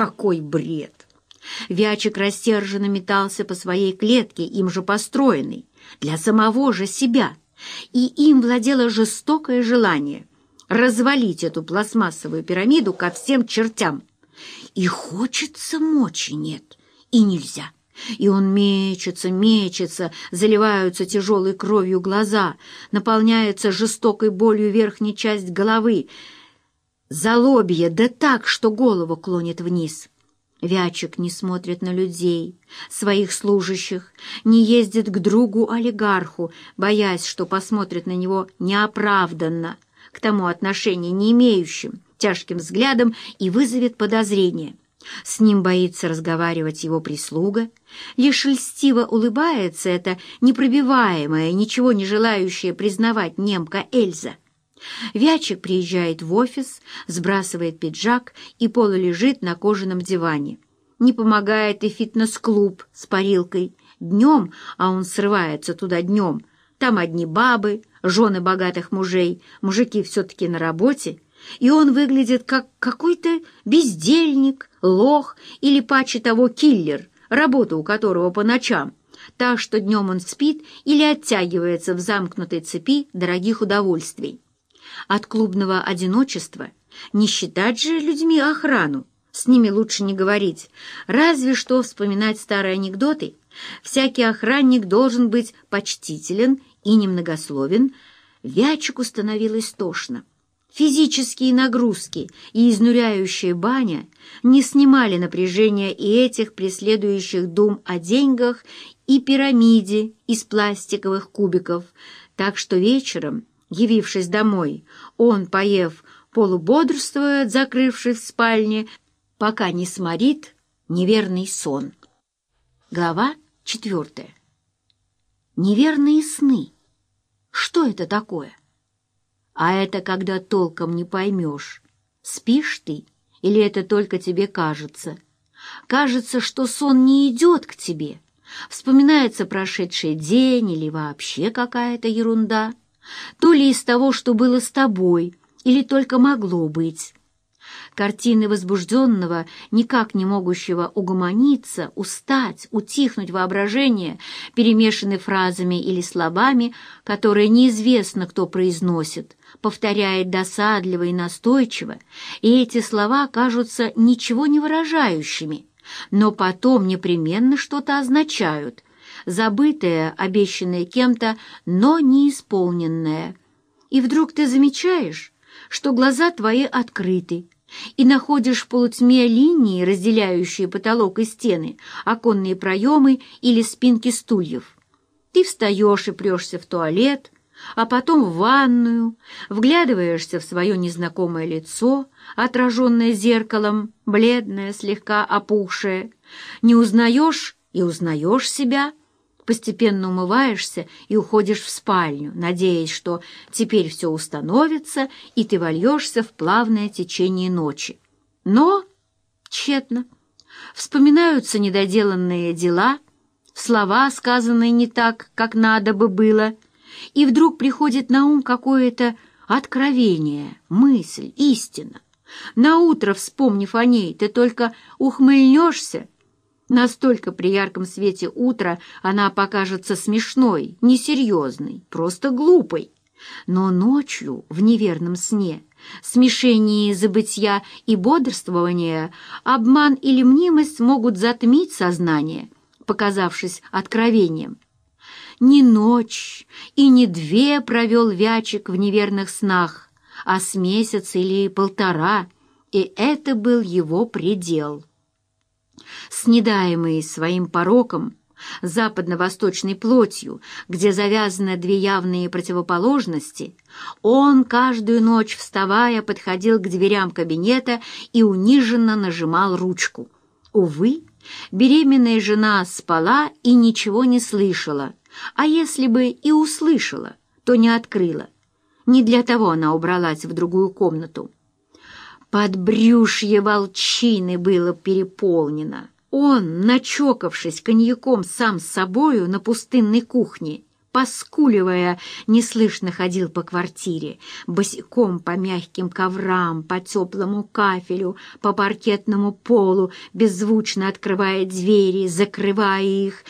Какой бред! Вячик рассерженно метался по своей клетке, им же построенной, для самого же себя, и им владело жестокое желание развалить эту пластмассовую пирамиду ко всем чертям. И хочется мочи нет, и нельзя. И он мечется, мечется, заливаются тяжелой кровью глаза, наполняется жестокой болью верхняя часть головы, залобье, да так, что голову клонит вниз. Вячик не смотрит на людей, своих служащих, не ездит к другу-олигарху, боясь, что посмотрит на него неоправданно, к тому отношения не имеющим, тяжким взглядом и вызовет подозрение. С ним боится разговаривать его прислуга, лишь льстиво улыбается эта непробиваемая, ничего не желающая признавать немка Эльза. Вячик приезжает в офис, сбрасывает пиджак и полулежит на кожаном диване. Не помогает и фитнес-клуб с парилкой. Днем, а он срывается туда днем, там одни бабы, жены богатых мужей, мужики все-таки на работе, и он выглядит как какой-то бездельник, лох или, паче того, киллер, работа у которого по ночам, так что днем он спит или оттягивается в замкнутой цепи дорогих удовольствий. От клубного одиночества не считать же людьми охрану, с ними лучше не говорить, разве что вспоминать старые анекдоты. Всякий охранник должен быть почтителен и немногословен. Вячику становилось тошно. Физические нагрузки и изнуряющая баня не снимали напряжения и этих преследующих дум о деньгах и пирамиде из пластиковых кубиков, так что вечером Явившись домой, он, поев, полубодрствует, закрывшись в спальне, пока не сморит неверный сон. Глава четвертая. Неверные сны. Что это такое? А это когда толком не поймешь, спишь ты или это только тебе кажется. Кажется, что сон не идет к тебе. Вспоминается прошедший день или вообще какая-то ерунда то ли из того, что было с тобой, или только могло быть. Картины возбужденного, никак не могущего угомониться, устать, утихнуть воображение, перемешаны фразами или словами, которые неизвестно, кто произносит, повторяет досадливо и настойчиво, и эти слова кажутся ничего не выражающими, но потом непременно что-то означают — забытое, обещанное кем-то, но не исполненное. И вдруг ты замечаешь, что глаза твои открыты, и находишь в полутьме линии, разделяющие потолок и стены, оконные проемы или спинки стульев. Ты встаешь и прешься в туалет, а потом в ванную, вглядываешься в свое незнакомое лицо, отраженное зеркалом, бледное, слегка опухшее. Не узнаешь и узнаешь себя — постепенно умываешься и уходишь в спальню, надеясь, что теперь все установится, и ты вольешься в плавное течение ночи. Но тщетно. Вспоминаются недоделанные дела, слова, сказанные не так, как надо бы было, и вдруг приходит на ум какое-то откровение, мысль, истина. Наутро, вспомнив о ней, ты только ухмыльнешься Настолько при ярком свете утра она покажется смешной, несерьезной, просто глупой. Но ночью, в неверном сне, смешении забытья и бодрствования, обман или мнимость могут затмить сознание, показавшись откровением. Не ночь и не две провел Вячик в неверных снах, а с месяц или полтора, и это был его предел снедаемый своим пороком, западно-восточной плотью, где завязаны две явные противоположности, он каждую ночь, вставая, подходил к дверям кабинета и униженно нажимал ручку. Увы, беременная жена спала и ничего не слышала, а если бы и услышала, то не открыла. Не для того она убралась в другую комнату. Подбрюшье волчины было переполнено. Он, начокавшись коньяком сам с собою на пустынной кухне, поскуливая, неслышно ходил по квартире, босиком по мягким коврам, по теплому кафелю, по паркетному полу, беззвучно открывая двери, закрывая их,